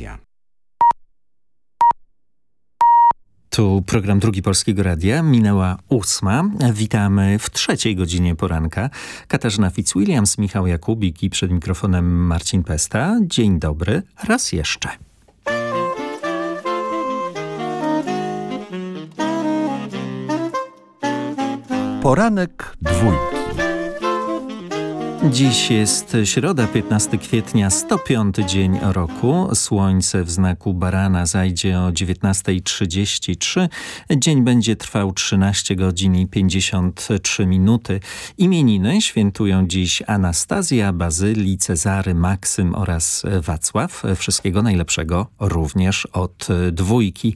Audycja. Tu program Drugi Polskiego Radia. Minęła ósma. Witamy w trzeciej godzinie poranka. Katarzyna Fitzwilliams, Michał Jakubik i przed mikrofonem Marcin Pesta. Dzień dobry. Raz jeszcze. Poranek dwójki. Dziś jest środa, 15 kwietnia, 105 dzień roku. Słońce w znaku barana zajdzie o 19.33. Dzień będzie trwał 13 godzin i 53 minuty. Imieniny świętują dziś Anastazja, Bazyli, Cezary, Maksym oraz Wacław. Wszystkiego najlepszego również od dwójki.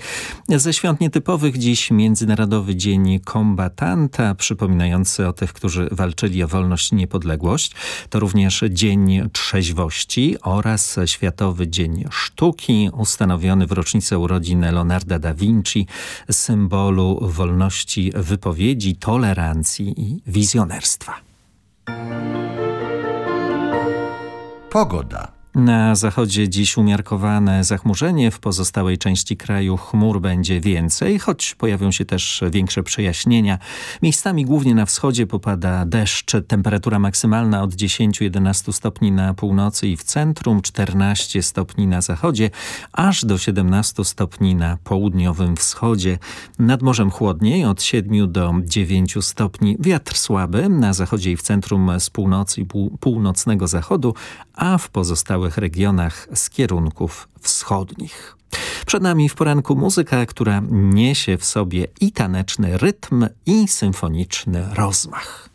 Ze świąt nietypowych dziś Międzynarodowy Dzień Kombatanta, przypominający o tych, którzy walczyli o wolność i niepodległość. To również Dzień Trzeźwości oraz Światowy Dzień Sztuki, ustanowiony w rocznicę urodzin Leonarda da Vinci, symbolu wolności wypowiedzi, tolerancji i wizjonerstwa. Pogoda. Na zachodzie dziś umiarkowane zachmurzenie, w pozostałej części kraju chmur będzie więcej, choć pojawią się też większe przejaśnienia. Miejscami głównie na wschodzie popada deszcz. Temperatura maksymalna od 10-11 stopni na północy i w centrum, 14 stopni na zachodzie, aż do 17 stopni na południowym wschodzie. Nad morzem chłodniej od 7 do 9 stopni. Wiatr słaby na zachodzie i w centrum z północy i północnego zachodu, a w pozostałych regionach z kierunków wschodnich. Przed nami w poranku muzyka, która niesie w sobie i taneczny rytm, i symfoniczny rozmach.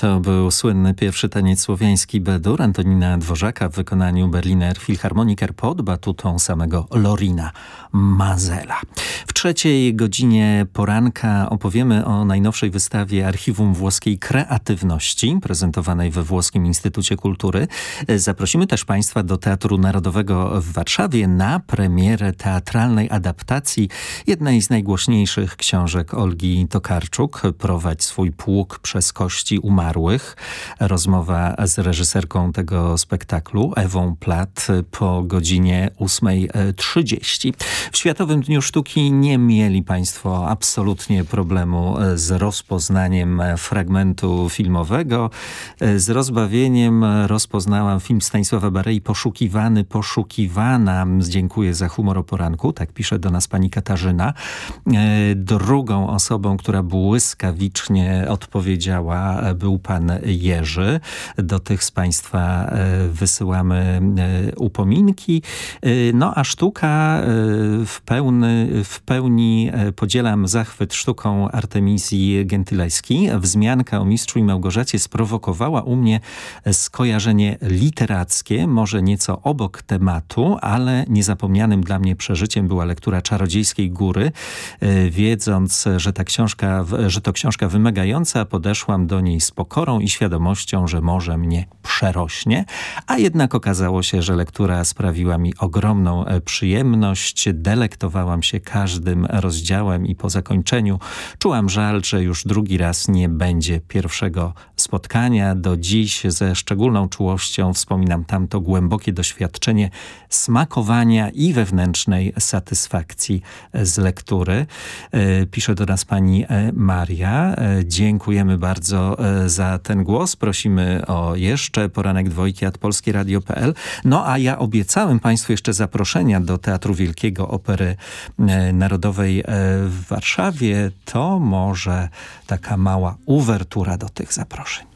To był słynny pierwszy taniec słowiański Bedur Antonina Dworzaka w wykonaniu Berliner Philharmoniker pod batutą samego Lorina Mazela. Trzeciej godzinie poranka opowiemy o najnowszej wystawie Archiwum Włoskiej Kreatywności prezentowanej we Włoskim Instytucie Kultury. Zaprosimy też Państwa do Teatru Narodowego w Warszawie na premierę teatralnej adaptacji jednej z najgłośniejszych książek Olgi Tokarczuk Prowadź swój pług przez kości umarłych. Rozmowa z reżyserką tego spektaklu, Ewą Plat, po godzinie 8.30. W Światowym Dniu Sztuki nie mieli Państwo absolutnie problemu z rozpoznaniem fragmentu filmowego. Z rozbawieniem rozpoznałam film Stanisława Barei Poszukiwany, poszukiwana. Dziękuję za humor o poranku. Tak pisze do nas pani Katarzyna. Drugą osobą, która błyskawicznie odpowiedziała, był pan Jerzy. Do tych z państwa e, wysyłamy e, upominki. E, no a sztuka w, pełny, w pełni podzielam zachwyt sztuką Artemizji Gentylejskiej. Wzmianka o mistrzu i Małgorzacie sprowokowała u mnie skojarzenie literackie, może nieco obok tematu, ale niezapomnianym dla mnie przeżyciem była lektura Czarodziejskiej Góry. Wiedząc, że ta książka, że to książka wymagająca, podeszłam do niej z pokorą i świadomością, że może mnie przerośnie, a jednak okazało się, że lektura sprawiła mi ogromną e, przyjemność, delektowałam się każdym rozdziałem i po zakończeniu czułam żal, że już drugi raz nie będzie pierwszego spotkania. Do dziś ze szczególną czułością wspominam tamto głębokie doświadczenie smakowania i wewnętrznej satysfakcji z lektury. E, pisze do nas pani e, Maria. Dziękujemy bardzo za ten głos. Prosimy o jeszcze poranek dwojki at polskieradio.pl. No a ja obiecałem Państwu jeszcze zaproszenia do Teatru Wielkiego Opery e, Narodowej e, w Warszawie. To może taka mała uwertura do tych zaproszeń.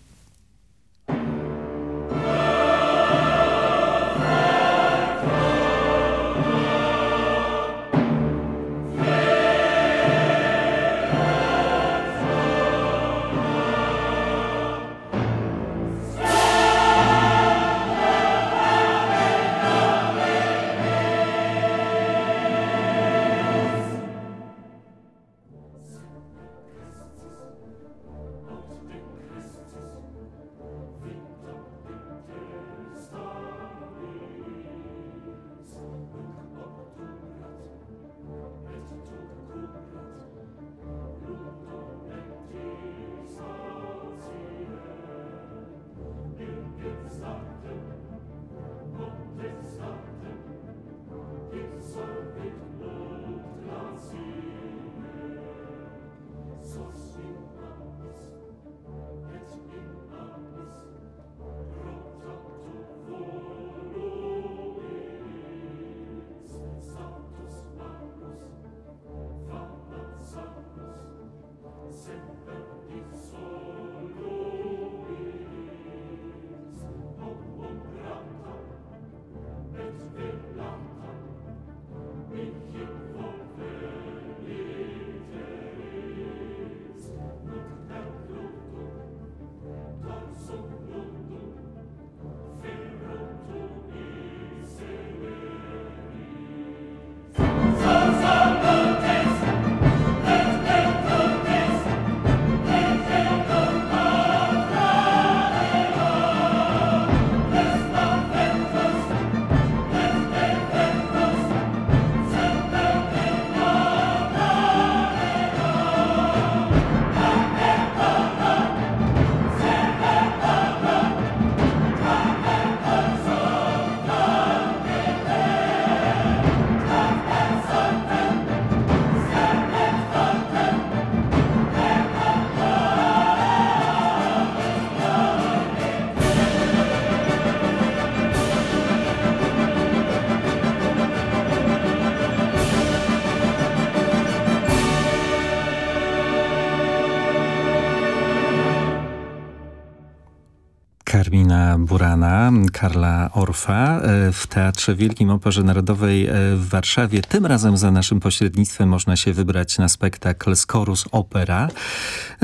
Burana, Karla Orfa e, w Teatrze Wielkim Operze Narodowej e, w Warszawie. Tym razem za naszym pośrednictwem można się wybrać na spektakl Skorus Opera.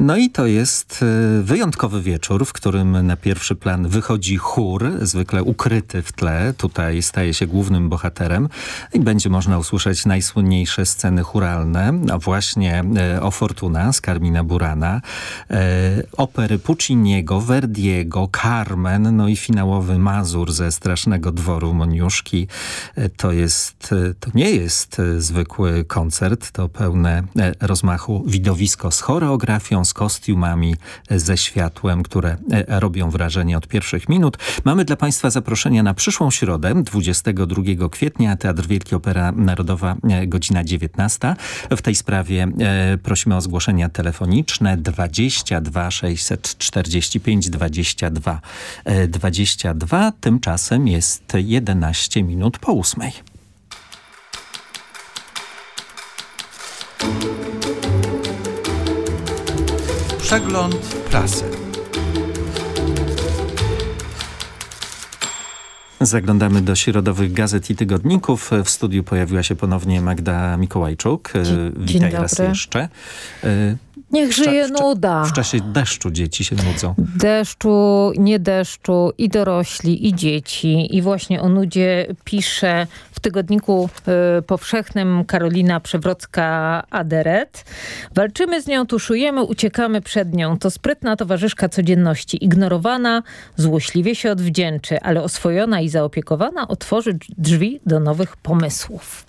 No i to jest e, wyjątkowy wieczór, w którym na pierwszy plan wychodzi chór, zwykle ukryty w tle. Tutaj staje się głównym bohaterem i będzie można usłyszeć najsłynniejsze sceny churalne, a właśnie o Fortuna z Karmina Burana, opery Pucciniego, Verdiego, Carmen, no i finałowy Mazur ze Strasznego Dworu Moniuszki. To jest, to nie jest zwykły koncert, to pełne rozmachu widowisko z choreografią, z kostiumami, ze światłem, które robią wrażenie od pierwszych minut. Mamy dla Państwa zaproszenia na przyszłą środę, 22 kwietnia, Teatr Wielki Opera Narodowa, godzina 19. W tej sprawie prosimy o zgłoszenia telefoniczne 22 645 22 22. Tymczasem jest 11 minut po ósmej. Przegląd prasy. Zaglądamy do środowych gazet i tygodników. W studiu pojawiła się ponownie Magda Mikołajczuk. Dzień, Witaj dzień raz jeszcze. Niech żyje w nuda. W czasie deszczu dzieci się nudzą. Deszczu, nie deszczu i dorośli, i dzieci. I właśnie o nudzie pisze w tygodniku y, powszechnym Karolina Przewrocka-Aderet. Walczymy z nią, tuszujemy, uciekamy przed nią. To sprytna towarzyszka codzienności. Ignorowana, złośliwie się odwdzięczy, ale oswojona i zaopiekowana otworzy drzwi do nowych pomysłów.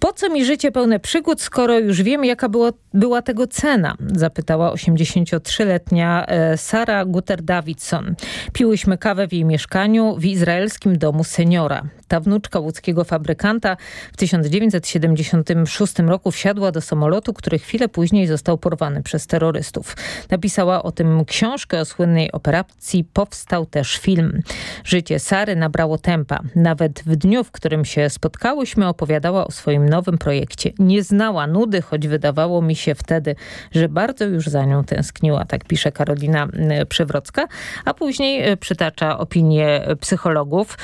Po co mi życie pełne przygód, skoro już wiem, jaka było, była tego cena? Zapytała 83-letnia e, Sara Guter-Davidson. Piłyśmy kawę w jej mieszkaniu w izraelskim domu seniora. Ta wnuczka łódzkiego fabrykanta w 1976 roku wsiadła do samolotu, który chwilę później został porwany przez terrorystów. Napisała o tym książkę o słynnej operacji. Powstał też film. Życie Sary nabrało tempa. Nawet w dniu, w którym się spotkałyśmy, opowiadała o swoim nowym projekcie. Nie znała nudy, choć wydawało mi się wtedy, że bardzo już za nią tęskniła. Tak pisze Karolina e, Przewrocka. A później e, przytacza opinię psychologów,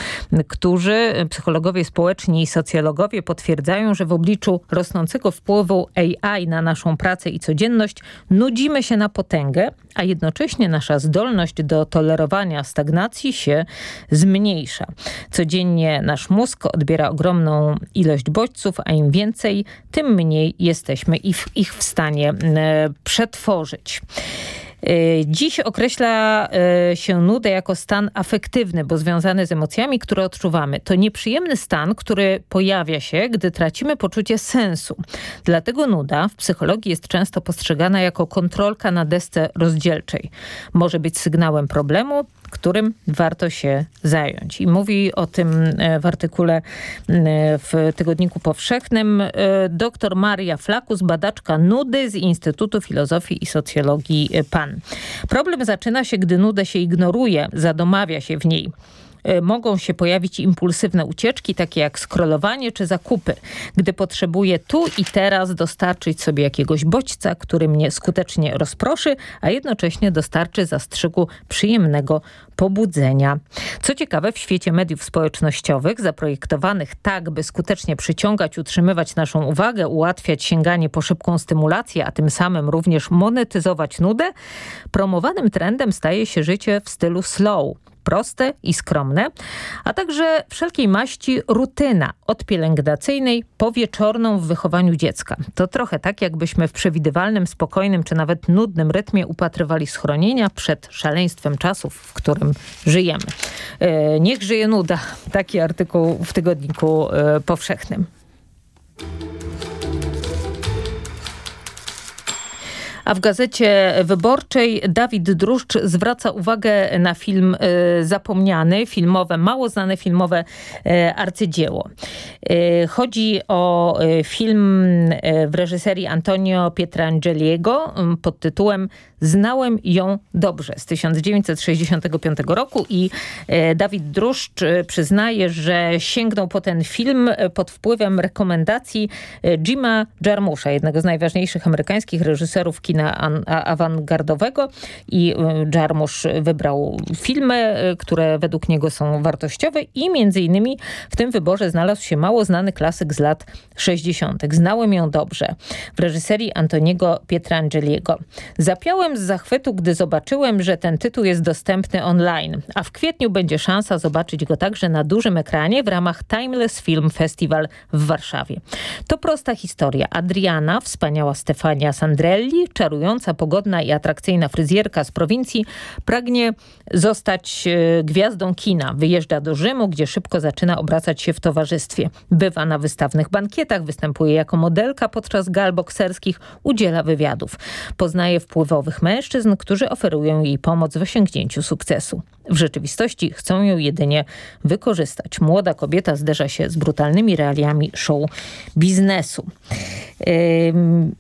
którzy psychologowie społeczni i socjologowie potwierdzają, że w obliczu rosnącego wpływu AI na naszą pracę i codzienność nudzimy się na potęgę, a jednocześnie nasza zdolność do tolerowania stagnacji się zmniejsza. Codziennie nasz mózg odbiera ogromną ilość bodźców, a im więcej, tym mniej jesteśmy ich w stanie e, przetworzyć. Y, dziś określa y, się nudę jako stan afektywny, bo związany z emocjami, które odczuwamy. To nieprzyjemny stan, który pojawia się, gdy tracimy poczucie sensu. Dlatego nuda w psychologii jest często postrzegana jako kontrolka na desce rozdzielczej. Może być sygnałem problemu, którym warto się zająć. I mówi o tym e, w artykule e, w Tygodniku Powszechnym e, dr Maria Flakus, badaczka nudy z Instytutu Filozofii i Socjologii PAN. Problem zaczyna się, gdy nudę się ignoruje, zadomawia się w niej. E, mogą się pojawić impulsywne ucieczki, takie jak scrollowanie czy zakupy, gdy potrzebuję tu i teraz dostarczyć sobie jakiegoś bodźca, który mnie skutecznie rozproszy, a jednocześnie dostarczy zastrzyku przyjemnego pobudzenia. Co ciekawe, w świecie mediów społecznościowych, zaprojektowanych tak, by skutecznie przyciągać, utrzymywać naszą uwagę, ułatwiać sięganie po szybką stymulację, a tym samym również monetyzować nudę, promowanym trendem staje się życie w stylu slow, proste i skromne, a także wszelkiej maści rutyna od pielęgnacyjnej po wieczorną w wychowaniu dziecka. To trochę tak, jakbyśmy w przewidywalnym, spokojnym czy nawet nudnym rytmie upatrywali schronienia przed szaleństwem czasów, w którym żyjemy. E, niech żyje nuda. Taki artykuł w Tygodniku e, Powszechnym. A w Gazecie Wyborczej Dawid Druszcz zwraca uwagę na film e, zapomniany, filmowe, mało znane filmowe e, arcydzieło. E, chodzi o film w reżyserii Antonio Pietrangeliego pod tytułem Znałem ją dobrze z 1965 roku i Dawid Druszcz przyznaje, że sięgnął po ten film pod wpływem rekomendacji Jima Jarmusza, jednego z najważniejszych amerykańskich reżyserów kina kina awangardowego i Jarmusz wybrał filmy, które według niego są wartościowe i między innymi w tym wyborze znalazł się mało znany klasyk z lat 60. Znałem ją dobrze w reżyserii Antoniego Pietrangeliego. Zapiałem z zachwytu, gdy zobaczyłem, że ten tytuł jest dostępny online, a w kwietniu będzie szansa zobaczyć go także na dużym ekranie w ramach Timeless Film Festival w Warszawie. To prosta historia. Adriana, wspaniała Stefania Sandrelli, czarująca, pogodna i atrakcyjna fryzjerka z prowincji, pragnie zostać e, gwiazdą kina. Wyjeżdża do Rzymu, gdzie szybko zaczyna obracać się w towarzystwie. Bywa na wystawnych bankietach, występuje jako modelka podczas gal bokserskich, udziela wywiadów. Poznaje wpływowych mężczyzn, którzy oferują jej pomoc w osiągnięciu sukcesu. W rzeczywistości chcą ją jedynie wykorzystać. Młoda kobieta zderza się z brutalnymi realiami show biznesu.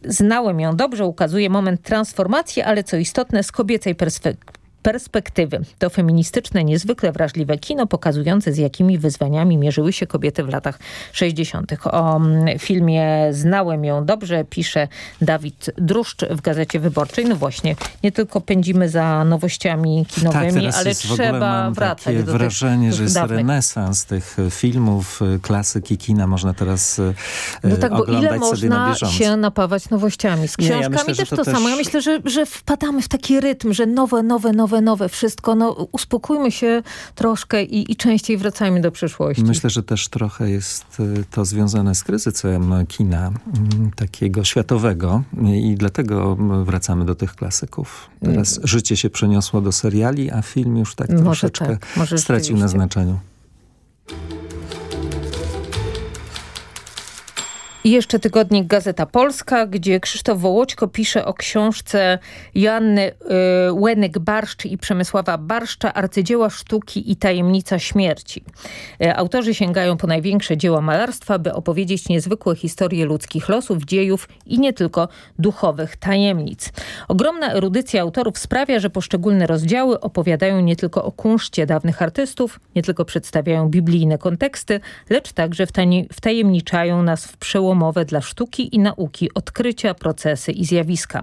Znałem ją dobrze, ukazuje moment transformacji, ale co istotne z kobiecej perspektywy perspektywy. To feministyczne, niezwykle wrażliwe kino pokazujące z jakimi wyzwaniami mierzyły się kobiety w latach 60. O mm, filmie Znałem ją dobrze pisze Dawid Druszcz w Gazecie Wyborczej. No właśnie, nie tylko pędzimy za nowościami kinowymi, tak, ale trzeba wracać takie do wrażenie, tych, że jest dawnych. renesans tych filmów, klasyki kina. Można teraz e, no tak, bo ile można się napawać nowościami? Z książkami nie, ja myślę, też to, to samo. Ja myślę, że, że wpadamy w taki rytm, że nowe, nowe, nowe nowe, nowe wszystko. No, uspokójmy się troszkę i, i częściej wracajmy do przyszłości. Myślę, że też trochę jest y, to związane z kryzysem kina mm, takiego światowego i dlatego wracamy do tych klasyków. Teraz mm. życie się przeniosło do seriali, a film już tak może troszeczkę tak, stracił na znaczeniu. I jeszcze tygodnik Gazeta Polska, gdzie Krzysztof Wołoćko pisze o książce Joanny y, Łenyk-Barszcz i Przemysława Barszcza Arcydzieła sztuki i tajemnica śmierci. Y, autorzy sięgają po największe dzieła malarstwa, by opowiedzieć niezwykłe historie ludzkich losów, dziejów i nie tylko duchowych tajemnic. Ogromna erudycja autorów sprawia, że poszczególne rozdziały opowiadają nie tylko o kunszcie dawnych artystów, nie tylko przedstawiają biblijne konteksty, lecz także wtajemniczają nas w przełom przełomowe dla sztuki i nauki, odkrycia, procesy i zjawiska.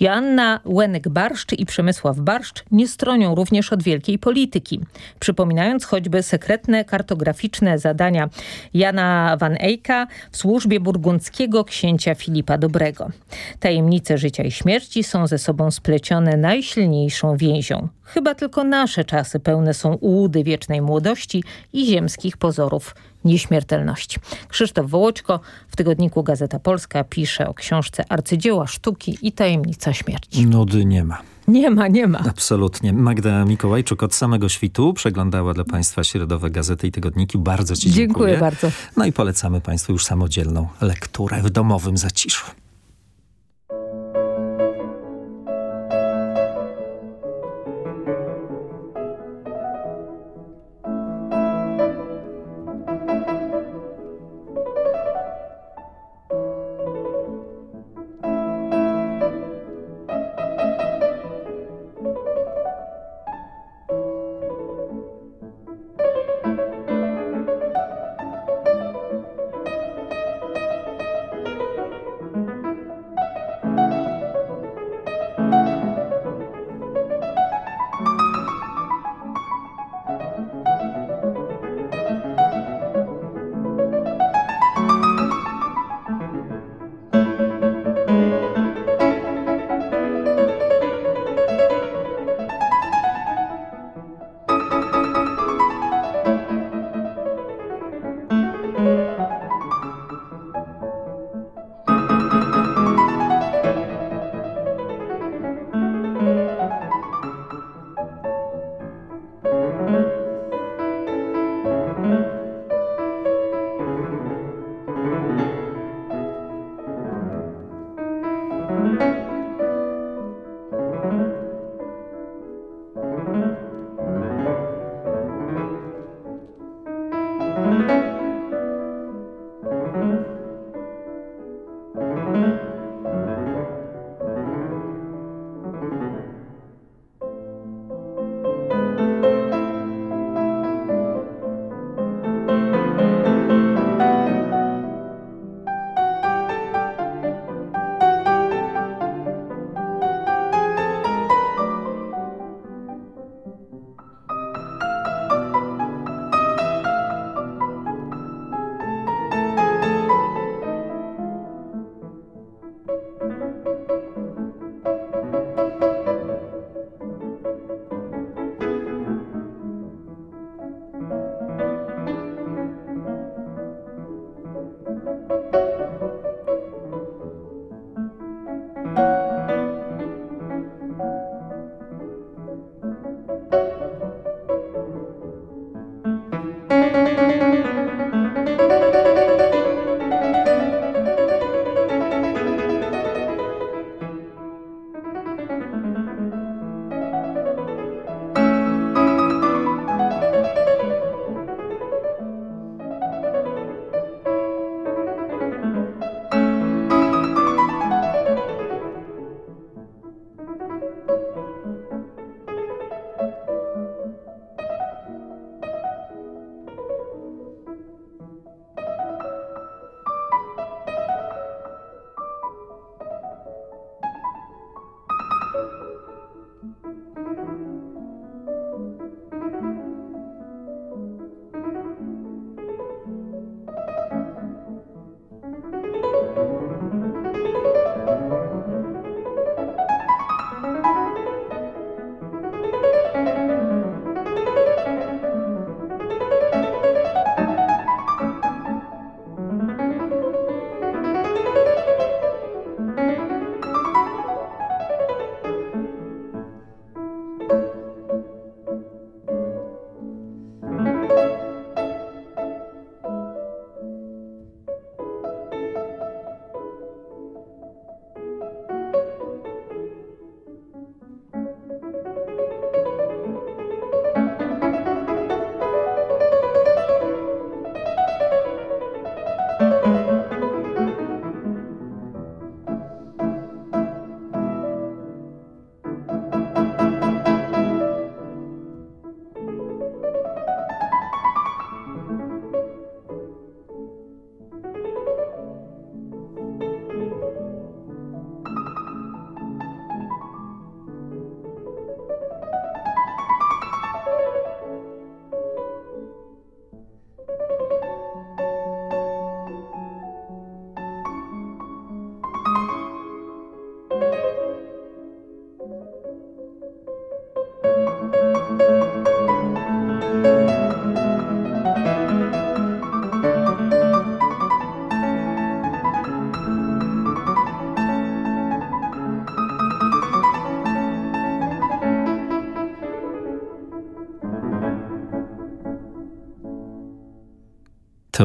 Joanna Łenek-Barszcz i Przemysław Barszcz nie stronią również od wielkiej polityki, przypominając choćby sekretne kartograficzne zadania Jana van Eycka w służbie burgundzkiego księcia Filipa Dobrego. Tajemnice życia i śmierci są ze sobą splecione najsilniejszą więzią. Chyba tylko nasze czasy pełne są ułudy wiecznej młodości i ziemskich pozorów nieśmiertelności. Krzysztof Wołoćko w tygodniku Gazeta Polska pisze o książce Arcydzieła sztuki i tajemnica śmierci. Nudy nie ma. Nie ma, nie ma. Absolutnie. Magda Mikołajczuk od samego świtu przeglądała dla Państwa środowe gazety i tygodniki. Bardzo Ci dziękuję. Dziękuję bardzo. No i polecamy Państwu już samodzielną lekturę w domowym zaciszu.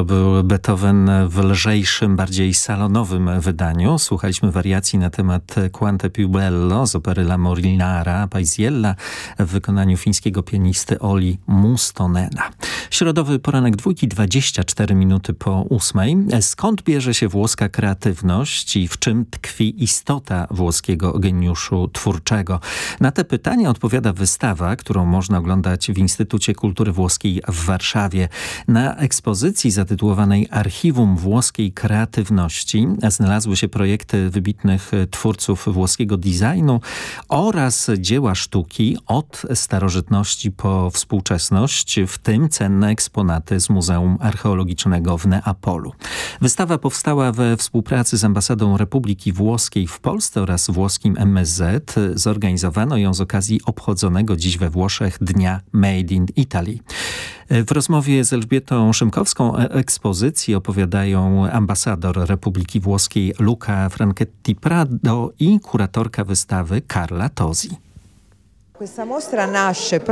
To był Beethoven w lżejszym, bardziej salonowym wydaniu. Słuchaliśmy wariacji na temat Quante più bello z opery La Morinara Paisiella w wykonaniu fińskiego pianisty Oli Mustonena. Środowy poranek dwójki, 24 minuty po ósmej. Skąd bierze się włoska kreatywność i w czym tkwi istota włoskiego geniuszu twórczego? Na te pytania odpowiada wystawa, którą można oglądać w Instytucie Kultury Włoskiej w Warszawie. Na ekspozycji zatytułowanej Archiwum Włoskiej Kreatywności znalazły się projekty wybitnych twórców włoskiego designu oraz dzieła sztuki od starożytności po współczesność, w tym cenne eksponaty z Muzeum Archeologicznego w Neapolu. Wystawa powstała we współpracy z Ambasadą Republiki Włoskiej w Polsce oraz włoskim MSZ. Zorganizowano ją z okazji obchodzonego dziś we Włoszech Dnia Made in Italy. W rozmowie z Elżbietą Szymkowską ekspozycji opowiadają ambasador Republiki Włoskiej Luca Franchetti Prado i kuratorka wystawy Carla Tosi.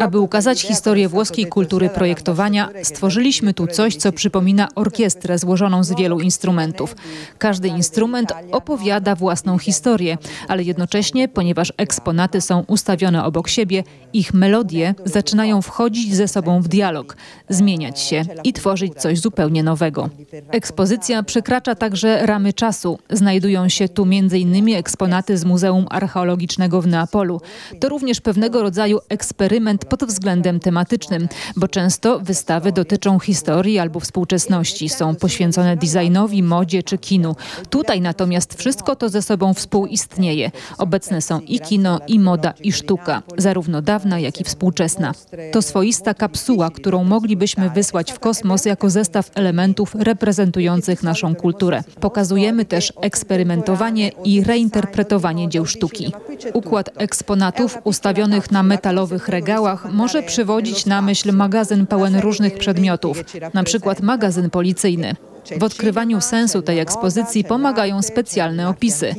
Aby ukazać historię włoskiej kultury projektowania, stworzyliśmy tu coś, co przypomina orkiestrę złożoną z wielu instrumentów. Każdy instrument opowiada własną historię, ale jednocześnie, ponieważ eksponaty są ustawione obok siebie, ich melodie zaczynają wchodzić ze sobą w dialog, zmieniać się i tworzyć coś zupełnie nowego. Ekspozycja przekracza także ramy czasu. Znajdują się tu m.in. eksponaty z Muzeum Archeologicznego w Neapolu. To również pewnego rodzaju eksperyment pod względem tematycznym, bo często wystawy dotyczą historii albo współczesności, są poświęcone designowi, modzie czy kinu. Tutaj natomiast wszystko to ze sobą współistnieje. Obecne są i kino, i moda, i sztuka, zarówno dawna, jak i współczesna. To swoista kapsuła, którą moglibyśmy wysłać w kosmos jako zestaw elementów reprezentujących naszą kulturę. Pokazujemy też eksperymentowanie i reinterpretowanie dzieł sztuki. Układ eksponatów ustawionych na metalowych regałach może przywodzić na myśl magazyn pełen różnych przedmiotów, na przykład magazyn policyjny. W odkrywaniu sensu tej ekspozycji pomagają specjalne opisy,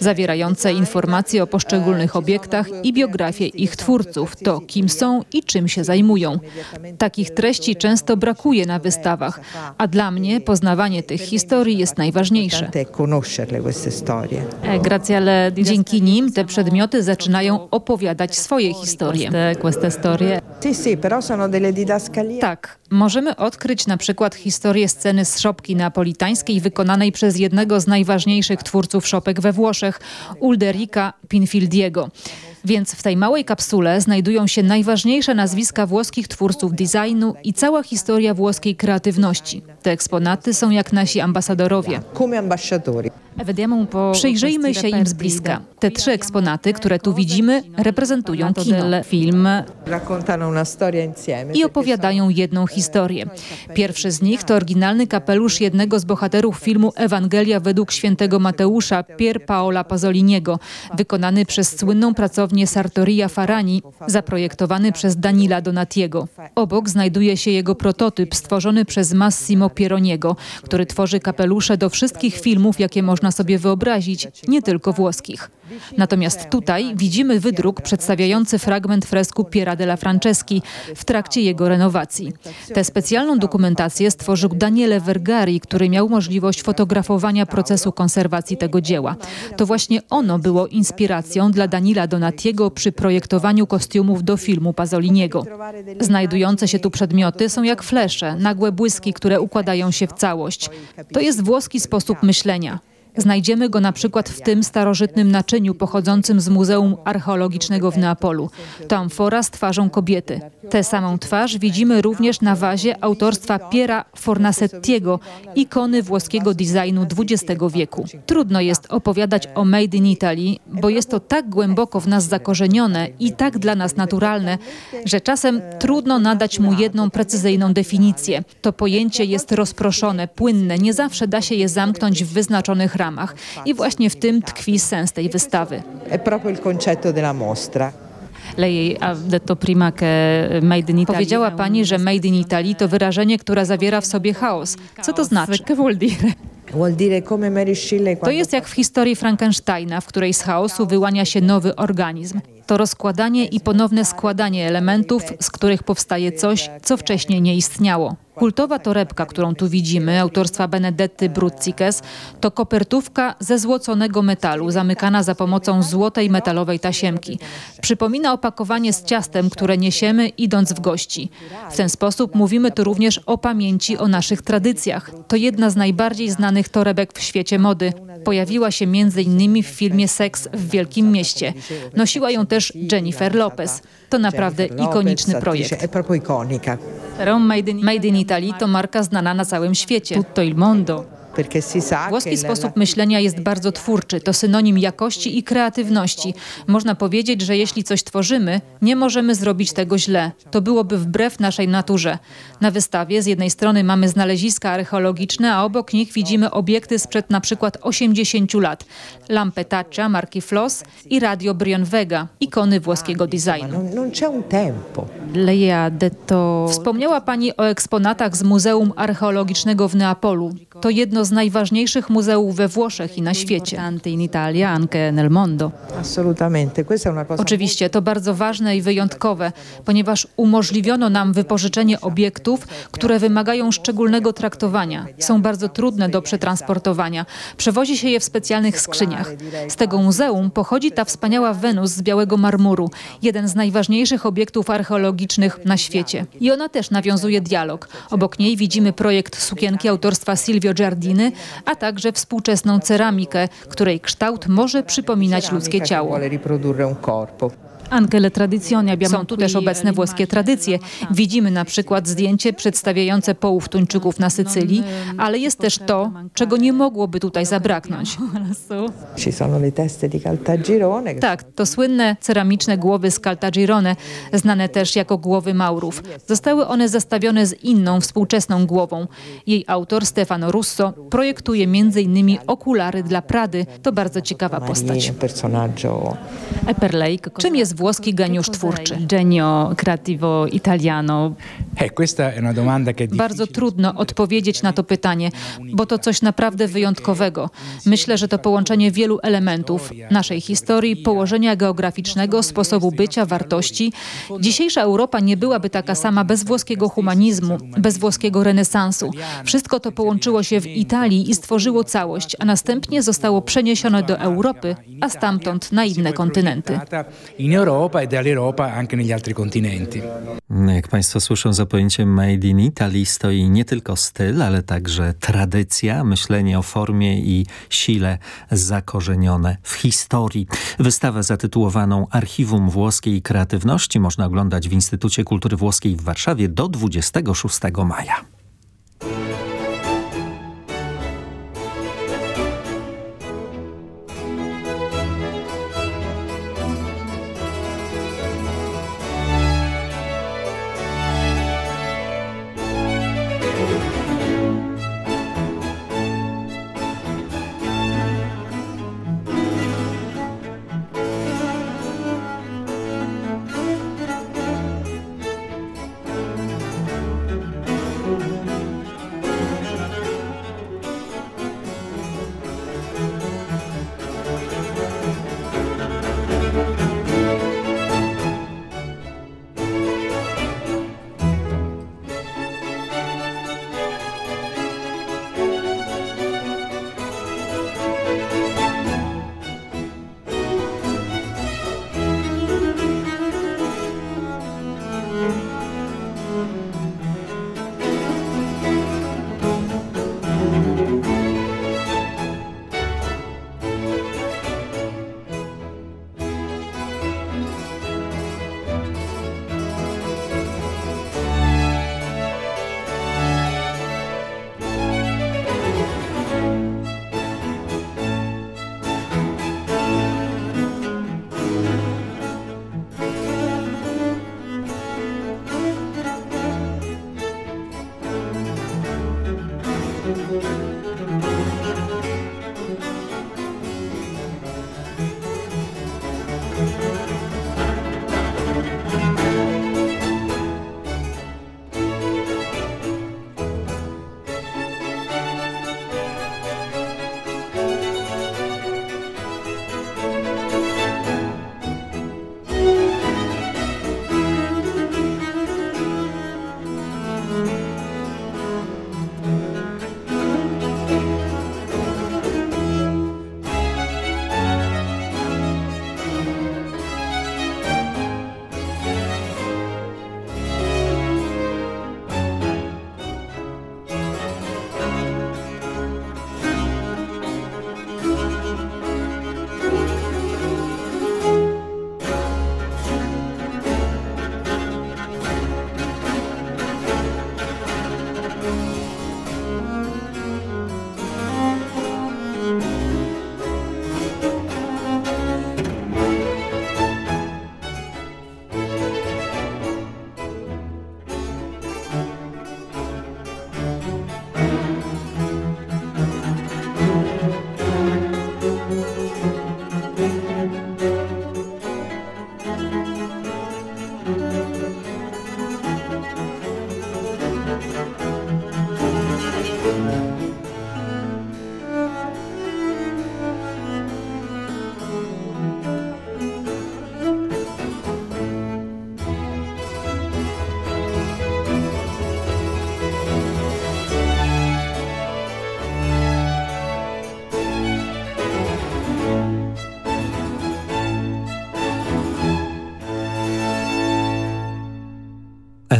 zawierające informacje o poszczególnych obiektach i biografię ich twórców, to kim są i czym się zajmują. Takich treści często brakuje na wystawach, a dla mnie poznawanie tych historii jest najważniejsze. Dzięki nim te przedmioty zaczynają opowiadać swoje historie. Tak, możemy odkryć na przykład historię sceny z szopki neapolitańskiej wykonanej przez jednego z najważniejszych twórców szopek we Włoszech, Ulderica Pinfildiego. Więc w tej małej kapsule znajdują się najważniejsze nazwiska włoskich twórców designu i cała historia włoskiej kreatywności. Te eksponaty są jak nasi ambasadorowie. Przyjrzyjmy się im z bliska. Te trzy eksponaty, które tu widzimy, reprezentują kino, film i opowiadają jedną historię. Pierwszy z nich to oryginalny kapelusz jednego z bohaterów filmu Ewangelia według świętego Mateusza, Pier Paola Pasoliniego, wykonany przez słynną pracownię Sartoria Farani, zaprojektowany przez Danila Donatiego. Obok znajduje się jego prototyp stworzony przez Massimo Pieroniego, który tworzy kapelusze do wszystkich filmów, jakie można sobie wyobrazić, nie tylko włoskich. Natomiast tutaj widzimy wydruk przedstawiający fragment fresku Piera della Franceschi w trakcie jego renowacji. Tę specjalną dokumentację stworzył Daniele Vergari, który miał możliwość fotografowania procesu konserwacji tego dzieła. To właśnie ono było inspiracją dla Danila Donatiego przy projektowaniu kostiumów do filmu Pasoliniego. Znajdujące się tu przedmioty są jak flesze, nagłe błyski, które układają się w całość. To jest włoski sposób myślenia. Znajdziemy go na przykład w tym starożytnym naczyniu pochodzącym z Muzeum Archeologicznego w Neapolu. To amfora z twarzą kobiety. Tę samą twarz widzimy również na wazie autorstwa Piera Fornasettiego, ikony włoskiego designu XX wieku. Trudno jest opowiadać o Made in Italy, bo jest to tak głęboko w nas zakorzenione i tak dla nas naturalne, że czasem trudno nadać mu jedną precyzyjną definicję. To pojęcie jest rozproszone, płynne, nie zawsze da się je zamknąć w wyznaczonych ramach. I właśnie w tym tkwi sens tej wystawy. Powiedziała pani, że Made in Italy to wyrażenie, które zawiera w sobie chaos. Co to znaczy? To jest jak w historii Frankensteina, w której z chaosu wyłania się nowy organizm. To rozkładanie i ponowne składanie elementów, z których powstaje coś, co wcześniej nie istniało. Kultowa torebka, którą tu widzimy, autorstwa Benedetty Brutzikes, to kopertówka ze złoconego metalu, zamykana za pomocą złotej metalowej tasiemki. Przypomina opakowanie z ciastem, które niesiemy idąc w gości. W ten sposób mówimy tu również o pamięci o naszych tradycjach. To jedna z najbardziej znanych torebek w świecie mody. Pojawiła się m.in. w filmie Seks w Wielkim Mieście. Nosiła ją też Jennifer Lopez. To naprawdę ikoniczny projekt. Made in Italy to marka znana na całym świecie. Tutto il mondo. Włoski sposób myślenia jest bardzo twórczy. To synonim jakości i kreatywności. Można powiedzieć, że jeśli coś tworzymy, nie możemy zrobić tego źle. To byłoby wbrew naszej naturze. Na wystawie z jednej strony mamy znaleziska archeologiczne, a obok nich widzimy obiekty sprzed na przykład 80 lat. Lampę Taccia marki Floss i radio Brion Vega, ikony włoskiego designu. Wspomniała Pani o eksponatach z Muzeum Archeologicznego w Neapolu. To jedno z najważniejszych muzeów we Włoszech i na świecie. Oczywiście to bardzo ważne i wyjątkowe, ponieważ umożliwiono nam wypożyczenie obiektów, które wymagają szczególnego traktowania. Są bardzo trudne do przetransportowania. Przewozi się je w specjalnych skrzyniach. Z tego muzeum pochodzi ta wspaniała Wenus z białego marmuru, jeden z najważniejszych obiektów archeologicznych na świecie. I ona też nawiązuje dialog. Obok niej widzimy projekt sukienki autorstwa Silvio A także współczesną ceramikę, której kształt może przypominać ludzkie ciało. Są tu też obecne włoskie tradycje. Widzimy na przykład zdjęcie przedstawiające połów tuńczyków na Sycylii, ale jest też to, czego nie mogłoby tutaj zabraknąć. Tak, to słynne ceramiczne głowy z Caltagirone, znane też jako głowy Maurów. Zostały one zestawione z inną współczesną głową. Jej autor Stefano Russo projektuje m.in. okulary dla Prady. To bardzo ciekawa postać. Eperlake. Czym jest włoski geniusz twórczy? Genio creativo italiano. Bardzo trudno odpowiedzieć na to pytanie, bo to coś naprawdę wyjątkowego. Myślę, że to połączenie wielu elementów naszej historii, położenia geograficznego, sposobu bycia, wartości. Dzisiejsza Europa nie byłaby taka sama bez włoskiego humanizmu, bez włoskiego renesansu. Wszystko to połączyło się w Italii i stworzyło całość, a następnie zostało przeniesione do Europy, a stamtąd na inne kontynenty. in Europa e dall'Europa anche negli altri continenti. Jak Państwo słyszą, za pojęciem Made in Italy stoi nie tylko styl, ale także tradycja, myślenie o formie i sile zakorzenione w historii. Wystawę zatytułowaną Archiwum Włoskiej Kreatywności można oglądać w Instytucie Kultury Włoskiej w Warszawie do 26 maja.